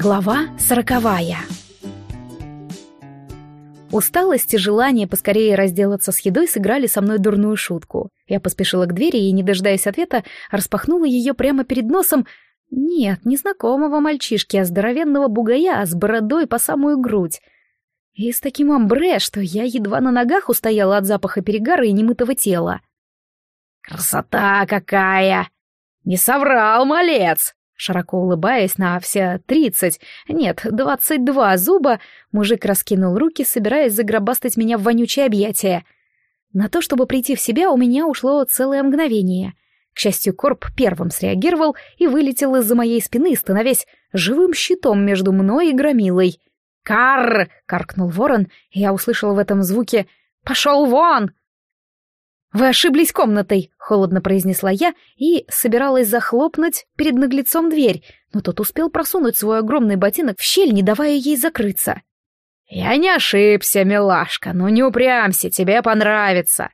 Глава сороковая Усталость и желание поскорее разделаться с едой сыграли со мной дурную шутку. Я поспешила к двери и, не дожидаясь ответа, распахнула ее прямо перед носом. Нет, незнакомого мальчишки, а здоровенного бугая с бородой по самую грудь. И с таким амбре, что я едва на ногах устояла от запаха перегара и немытого тела. «Красота какая! Не соврал, малец!» Широко улыбаясь на все тридцать, нет, двадцать два зуба, мужик раскинул руки, собираясь загробастать меня в вонючее объятие. На то, чтобы прийти в себя, у меня ушло целое мгновение. К счастью, Корп первым среагировал и вылетел из-за моей спины, становясь живым щитом между мной и громилой. «Карр!» — каркнул ворон, и я услышала в этом звуке «Пошел вон!» «Вы ошиблись комнатой», — холодно произнесла я и собиралась захлопнуть перед наглецом дверь, но тот успел просунуть свой огромный ботинок в щель, не давая ей закрыться. «Я не ошибся, милашка, но не упрямься, тебе понравится».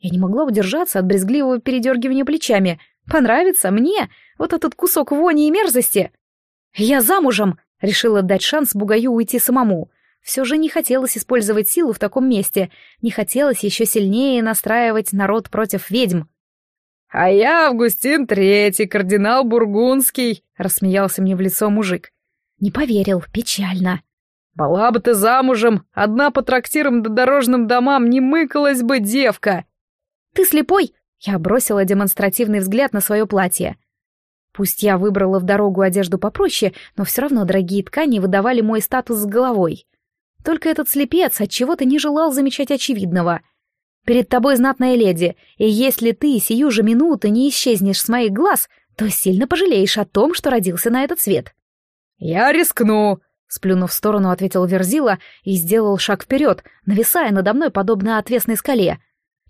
Я не могла удержаться от брезгливого передергивания плечами. «Понравится мне? Вот этот кусок вони и мерзости!» «Я замужем!» — решила дать шанс Бугаю уйти самому. Все же не хотелось использовать силу в таком месте, не хотелось еще сильнее настраивать народ против ведьм. «А я Августин Третий, кардинал Бургундский», — рассмеялся мне в лицо мужик. Не поверил, печально. «Была бы ты замужем, одна по трактирам да дорожным домам не мыкалась бы девка!» «Ты слепой?» — я бросила демонстративный взгляд на свое платье. Пусть я выбрала в дорогу одежду попроще, но все равно дорогие ткани выдавали мой статус с головой. Только этот слепец отчего-то не желал замечать очевидного. Перед тобой знатная леди, и если ты сию же минуту не исчезнешь с моих глаз, то сильно пожалеешь о том, что родился на этот свет. «Я рискну», — сплюнув в сторону, ответил Верзила и сделал шаг вперед, нависая надо мной подобно отвесной скале.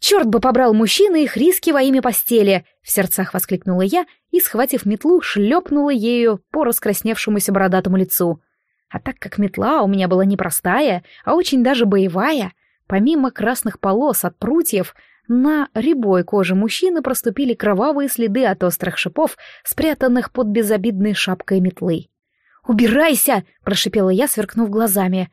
«Черт бы побрал мужчины их риски во имя постели!» — в сердцах воскликнула я и, схватив метлу, шлепнула ею по раскрасневшемуся бородатому лицу. А так как метла у меня была не простая, а очень даже боевая, помимо красных полос от прутьев, на рябой коже мужчины проступили кровавые следы от острых шипов, спрятанных под безобидной шапкой метлы. «Убирайся!» — прошипела я, сверкнув глазами.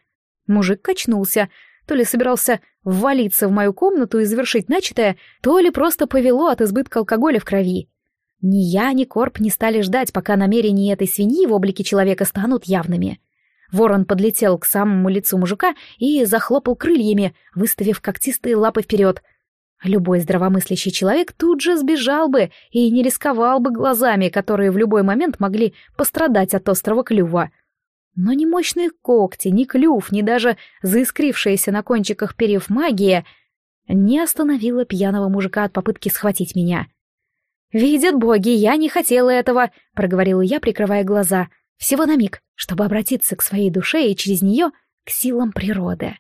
Мужик качнулся, то ли собирался ввалиться в мою комнату и завершить начатое, то ли просто повело от избытка алкоголя в крови. Ни я, ни Корп не стали ждать, пока намерения этой свиньи в облике человека станут явными. Ворон подлетел к самому лицу мужика и захлопал крыльями, выставив когтистые лапы вперед. Любой здравомыслящий человек тут же сбежал бы и не рисковал бы глазами, которые в любой момент могли пострадать от острого клюва. Но ни мощные когти, ни клюв, ни даже заискрившаяся на кончиках перьев магия не остановила пьяного мужика от попытки схватить меня. «Видят боги, я не хотела этого», — проговорила я, прикрывая глаза — всего на миг, чтобы обратиться к своей душе и через нее к силам природы.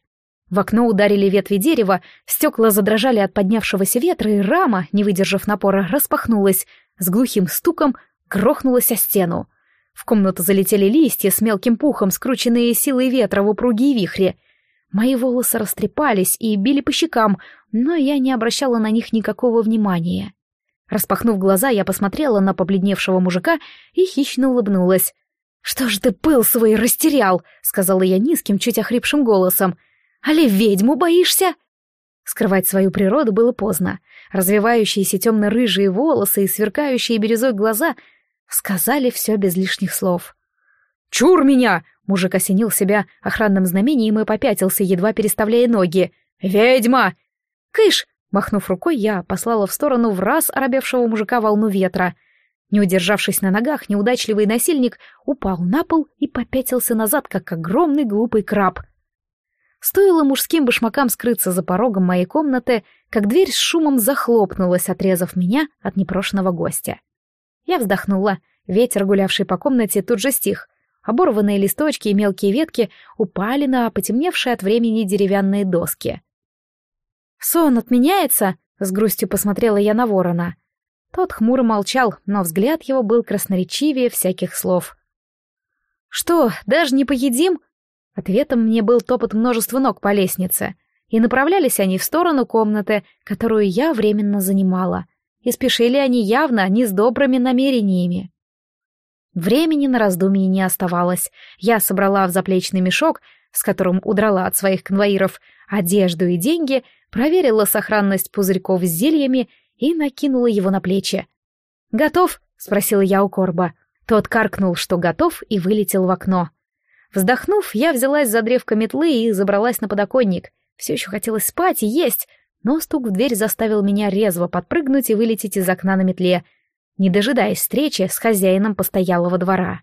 В окно ударили ветви дерева, стекла задрожали от поднявшегося ветра, и рама, не выдержав напора, распахнулась, с глухим стуком грохнулась о стену. В комнату залетели листья с мелким пухом, скрученные силой ветра в упругие вихри. Мои волосы растрепались и били по щекам, но я не обращала на них никакого внимания. Распахнув глаза, я посмотрела на побледневшего мужика и хищно улыбнулась. «Что ж ты пыл свой растерял?» — сказала я низким, чуть охрипшим голосом. «Али ведьму боишься?» Скрывать свою природу было поздно. Развивающиеся темно-рыжие волосы и сверкающие бирюзой глаза сказали все без лишних слов. «Чур меня!» — мужик осенил себя охранным знамением и попятился, едва переставляя ноги. «Ведьма!» «Кыш!» — махнув рукой, я послала в сторону в раз оробевшего мужика волну ветра — не удержавшись на ногах, неудачливый насильник упал на пол и попятился назад, как огромный глупый краб. Стоило мужским башмакам скрыться за порогом моей комнаты, как дверь с шумом захлопнулась, отрезав меня от непрошенного гостя. Я вздохнула, ветер, гулявший по комнате, тут же стих. Оборванные листочки и мелкие ветки упали на потемневшие от времени деревянные доски. «Сон отменяется?» — с грустью посмотрела я на ворона — тот хмуро молчал, но взгляд его был красноречивее всяких слов. «Что, даже не поедим?» Ответом мне был топот множества ног по лестнице, и направлялись они в сторону комнаты, которую я временно занимала, и спешили они явно не с добрыми намерениями. Времени на раздумье не оставалось. Я собрала в заплечный мешок, с которым удрала от своих конвоиров, одежду и деньги, проверила сохранность пузырьков с зельями и накинула его на плечи. «Готов?» — спросила я у Корба. Тот каркнул, что готов, и вылетел в окно. Вздохнув, я взялась за древко метлы и забралась на подоконник. Все еще хотелось спать и есть, но стук в дверь заставил меня резво подпрыгнуть и вылететь из окна на метле, не дожидаясь встречи с хозяином постоялого двора.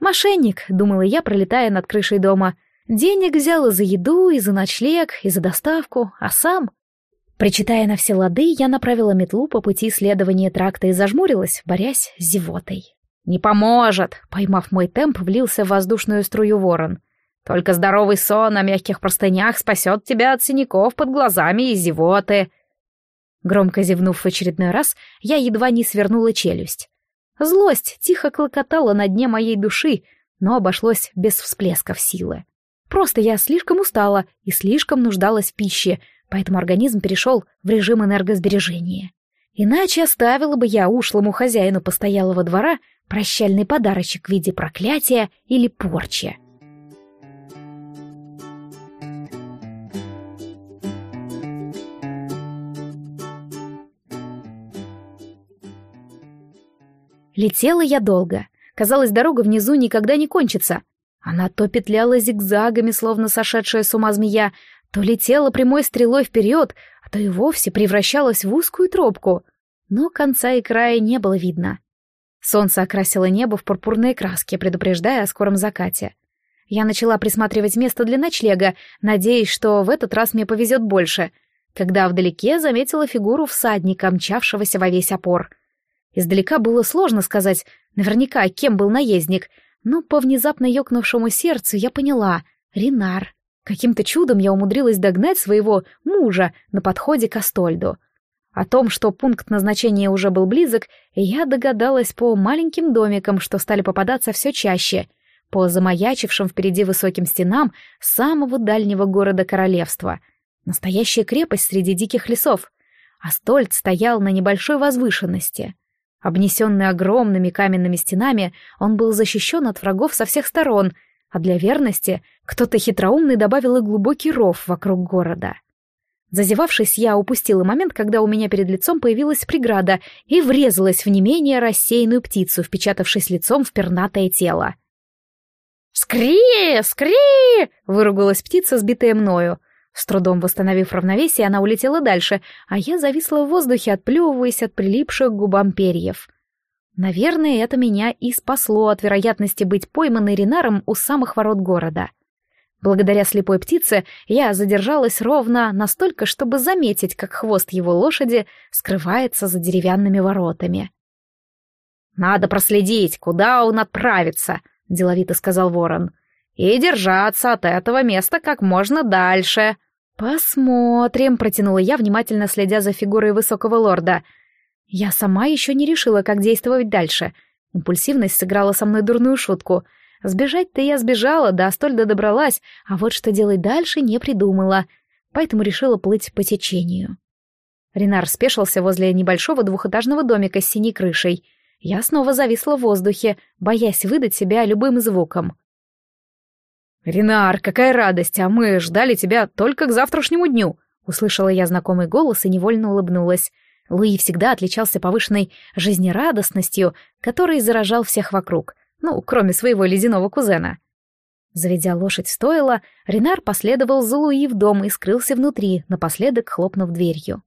«Мошенник», — думала я, пролетая над крышей дома. «Денег взял и за еду, и за ночлег, и за доставку, а сам...» Причитая на все лады, я направила метлу по пути следования тракта и зажмурилась, борясь с зевотой. «Не поможет!» — поймав мой темп, влился в воздушную струю ворон. «Только здоровый сон на мягких простынях спасет тебя от синяков под глазами и зевоты!» Громко зевнув в очередной раз, я едва не свернула челюсть. Злость тихо клокотала на дне моей души, но обошлось без всплесков силы. Просто я слишком устала и слишком нуждалась в пище, поэтому организм перешел в режим энергосбережения. Иначе оставила бы я ушлому хозяину постоялого двора прощальный подарочек в виде проклятия или порчи. Летела я долго. Казалось, дорога внизу никогда не кончится. Она то петляла зигзагами, словно сошедшая с ума змея, то летела прямой стрелой вперед, а то и вовсе превращалась в узкую тропку. Но конца и края не было видно. Солнце окрасило небо в пурпурные краски, предупреждая о скором закате. Я начала присматривать место для ночлега, надеясь, что в этот раз мне повезет больше, когда вдалеке заметила фигуру всадника, мчавшегося во весь опор. Издалека было сложно сказать наверняка, кем был наездник, но по внезапно ёкнувшему сердцу я поняла — Ринар. Каким-то чудом я умудрилась догнать своего мужа на подходе к Астольду — о том, что пункт назначения уже был близок, я догадалась по маленьким домикам, что стали попадаться все чаще, по замаячившим впереди высоким стенам самого дальнего города королевства. Настоящая крепость среди диких лесов. Астольд стоял на небольшой возвышенности. Обнесенный огромными каменными стенами, он был защищен от врагов со всех сторон, а для верности кто-то хитроумный добавил и глубокий ров вокруг города. Зазевавшись, я упустила момент, когда у меня перед лицом появилась преграда и врезалась в не менее рассеянную птицу, впечатавшись лицом в пернатое тело. «Скри! Скри!» — выругалась птица, сбитая мною. С трудом восстановив равновесие, она улетела дальше, а я зависла в воздухе, отплевываясь от прилипших к губам перьев. Наверное, это меня и спасло от вероятности быть пойманной Ренаром у самых ворот города. — Благодаря слепой птице я задержалась ровно настолько, чтобы заметить, как хвост его лошади скрывается за деревянными воротами. «Надо проследить, куда он отправится», — деловито сказал ворон, «и держаться от этого места как можно дальше». «Посмотрим», — протянула я, внимательно следя за фигурой высокого лорда. Я сама еще не решила, как действовать дальше. Импульсивность сыграла со мной дурную шутку — Сбежать-то я сбежала, до Астольда добралась, а вот что делать дальше не придумала, поэтому решила плыть по течению. Ренар спешился возле небольшого двухэтажного домика с синей крышей. Я снова зависла в воздухе, боясь выдать себя любым звуком. «Ренар, какая радость, а мы ждали тебя только к завтрашнему дню!» Услышала я знакомый голос и невольно улыбнулась. Луи всегда отличался повышенной жизнерадостностью, которой заражал всех вокруг — ну, кроме своего ледяного кузена. Заведя лошадь стоило, Ренар последовал за Луи в дом и скрылся внутри, напоследок хлопнув дверью.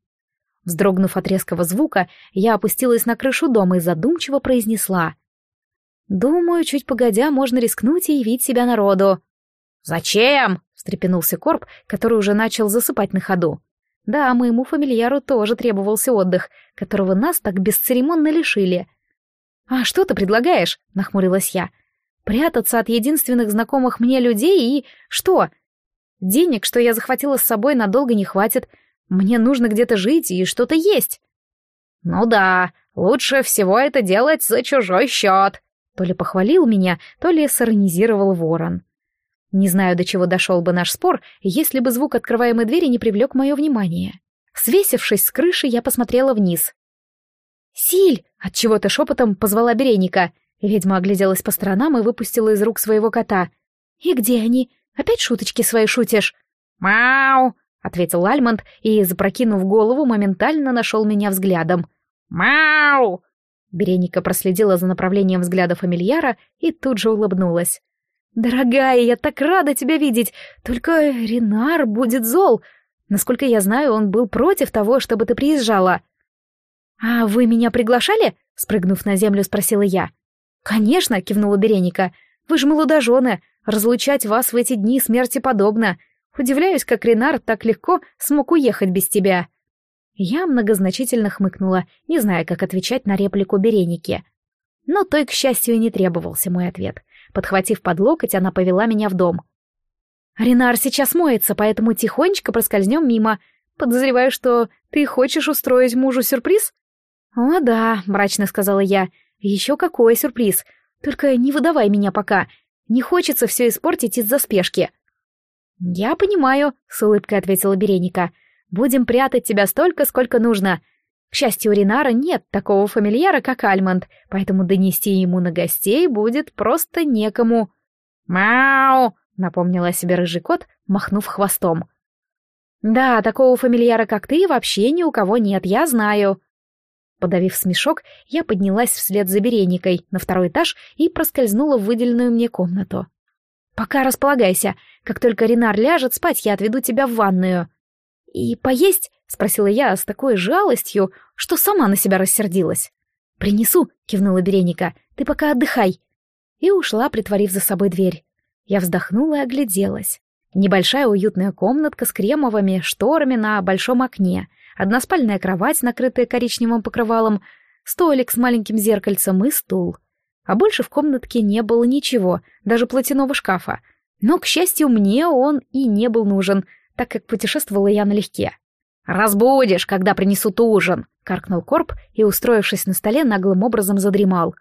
Вздрогнув от резкого звука, я опустилась на крышу дома и задумчиво произнесла. «Думаю, чуть погодя, можно рискнуть и явить себя народу». «Зачем?» — встрепенулся Корп, который уже начал засыпать на ходу. Да, моему фамильяру тоже требовался отдых, которого нас так бесцеремонно лишили — «А что ты предлагаешь?» — нахмурилась я. «Прятаться от единственных знакомых мне людей и... что? Денег, что я захватила с собой, надолго не хватит. Мне нужно где-то жить и что-то есть». «Ну да, лучше всего это делать за чужой счет», — то ли похвалил меня, то ли сиронизировал ворон. Не знаю, до чего дошел бы наш спор, если бы звук открываемой двери не привлек мое внимание. Свесившись с крыши, я посмотрела вниз. «Силь!» — отчего-то шепотом позвала Береника. Ведьма огляделась по сторонам и выпустила из рук своего кота. «И где они? Опять шуточки свои шутишь?» «Мау!» — ответил Альмонд и, запрокинув голову, моментально нашел меня взглядом. «Мау!» Береника проследила за направлением взгляда фамильяра и тут же улыбнулась. «Дорогая, я так рада тебя видеть! Только Ренар будет зол. Насколько я знаю, он был против того, чтобы ты приезжала». «А вы меня приглашали?» — спрыгнув на землю, спросила я. «Конечно», — кивнула Береника. «Вы же молодожены. Разлучать вас в эти дни смерти подобно. Удивляюсь, как Ренар так легко смог уехать без тебя». Я многозначительно хмыкнула, не зная, как отвечать на реплику Береники. Но той, к счастью, не требовался мой ответ. Подхватив под локоть, она повела меня в дом. «Ренар сейчас моется, поэтому тихонечко проскользнем мимо. Подозреваю, что ты хочешь устроить мужу сюрприз?» «О, да», — мрачно сказала я. «Еще какой сюрприз. Только не выдавай меня пока. Не хочется все испортить из-за спешки». «Я понимаю», — с улыбкой ответила Береника. Будем прятать тебя столько, сколько нужно. К счастью, у Ринара нет такого фамильяра, как Альмонд, поэтому донести ему на гостей будет просто некому. «Мяу!» — напомнил о себе рыжий кот, махнув хвостом. «Да, такого фамильяра, как ты, вообще ни у кого нет, я знаю». Подавив смешок, я поднялась вслед за Береникой на второй этаж и проскользнула в выделенную мне комнату. «Пока располагайся. Как только Ренар ляжет спать, я отведу тебя в ванную». «И поесть?» — спросила я с такой жалостью, что сама на себя рассердилась. «Принесу», — кивнула Береника, — «ты пока отдыхай». И ушла, притворив за собой дверь. Я вздохнула и огляделась. Небольшая уютная комнатка с кремовыми шторами на большом окне, односпальная кровать, накрытая коричневым покрывалом, столик с маленьким зеркальцем и стул. А больше в комнатке не было ничего, даже платяного шкафа. Но, к счастью, мне он и не был нужен — так как путешествовала я налегке. «Разбудишь, когда принесут ужин!» — каркнул Корп и, устроившись на столе, наглым образом задремал.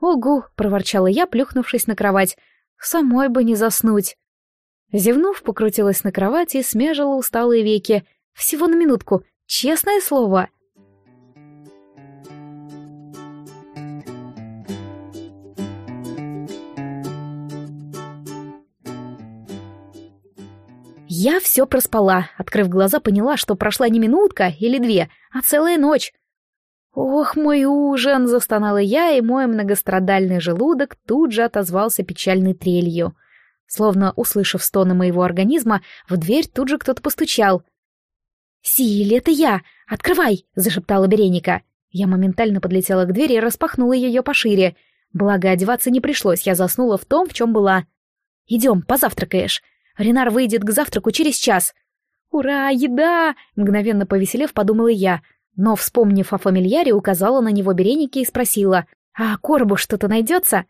«Огу!» — проворчала я, плюхнувшись на кровать. «Самой бы не заснуть!» Зевнув, покрутилась на кровати и смежила усталые веки. Всего на минутку, честное слово — Я все проспала, открыв глаза, поняла, что прошла не минутка или две, а целая ночь. «Ох, мой ужин!» — застонала я, и мой многострадальный желудок тут же отозвался печальной трелью. Словно услышав стоны моего организма, в дверь тут же кто-то постучал. «Силь, это я! Открывай!» — зашептала Береника. Я моментально подлетела к двери и распахнула ее пошире. Благо, одеваться не пришлось, я заснула в том, в чем была. «Идем, позавтракаешь. Ренар выйдет к завтраку через час. «Ура, еда!» — мгновенно повеселев, подумала я, но, вспомнив о фамильяре, указала на него Береники и спросила, «А Корбу что-то найдется?»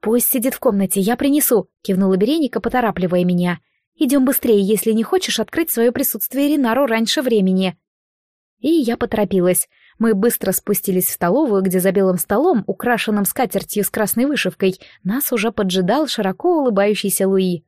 «Пусть сидит в комнате, я принесу», — кивнула Береника, поторапливая меня. «Идем быстрее, если не хочешь открыть свое присутствие Ренару раньше времени». И я поторопилась. Мы быстро спустились в столовую, где за белым столом, украшенным скатертью с красной вышивкой, нас уже поджидал широко улыбающийся Луи.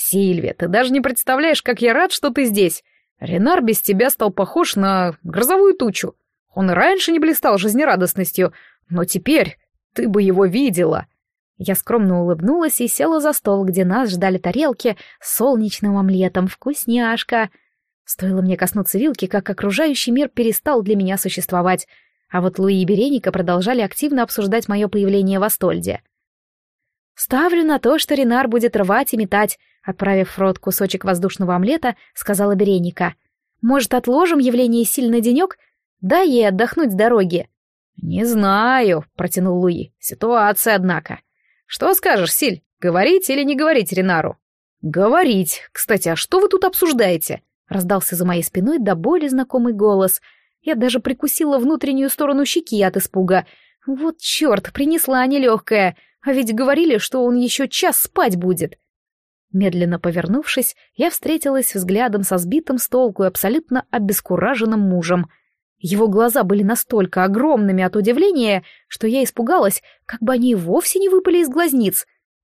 «Сильвия, ты даже не представляешь, как я рад, что ты здесь. Ренар без тебя стал похож на грозовую тучу. Он и раньше не блистал жизнерадостностью, но теперь ты бы его видела». Я скромно улыбнулась и села за стол, где нас ждали тарелки с солнечным омлетом. Вкусняшка! Стоило мне коснуться вилки, как окружающий мир перестал для меня существовать, а вот Луи и Береника продолжали активно обсуждать мое появление в Астольде. «Ставлю на то, что Ренар будет рвать и метать», отправив в рот кусочек воздушного омлета, сказала Береника. «Может, отложим явление сильный на денек? Дай ей отдохнуть с дороги». «Не знаю», — протянул Луи. «Ситуация, однако. Что скажешь, Силь, говорить или не говорить Ренару?» «Говорить. Кстати, а что вы тут обсуждаете?» Раздался за моей спиной до боли знакомый голос. Я даже прикусила внутреннюю сторону щеки от испуга. Вот черт, принесла нелегкая. А ведь говорили, что он еще час спать будет. Медленно повернувшись, я встретилась взглядом со сбитым с толку и абсолютно обескураженным мужем. Его глаза были настолько огромными от удивления, что я испугалась, как бы они вовсе не выпали из глазниц.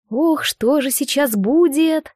Ох, что же сейчас будет?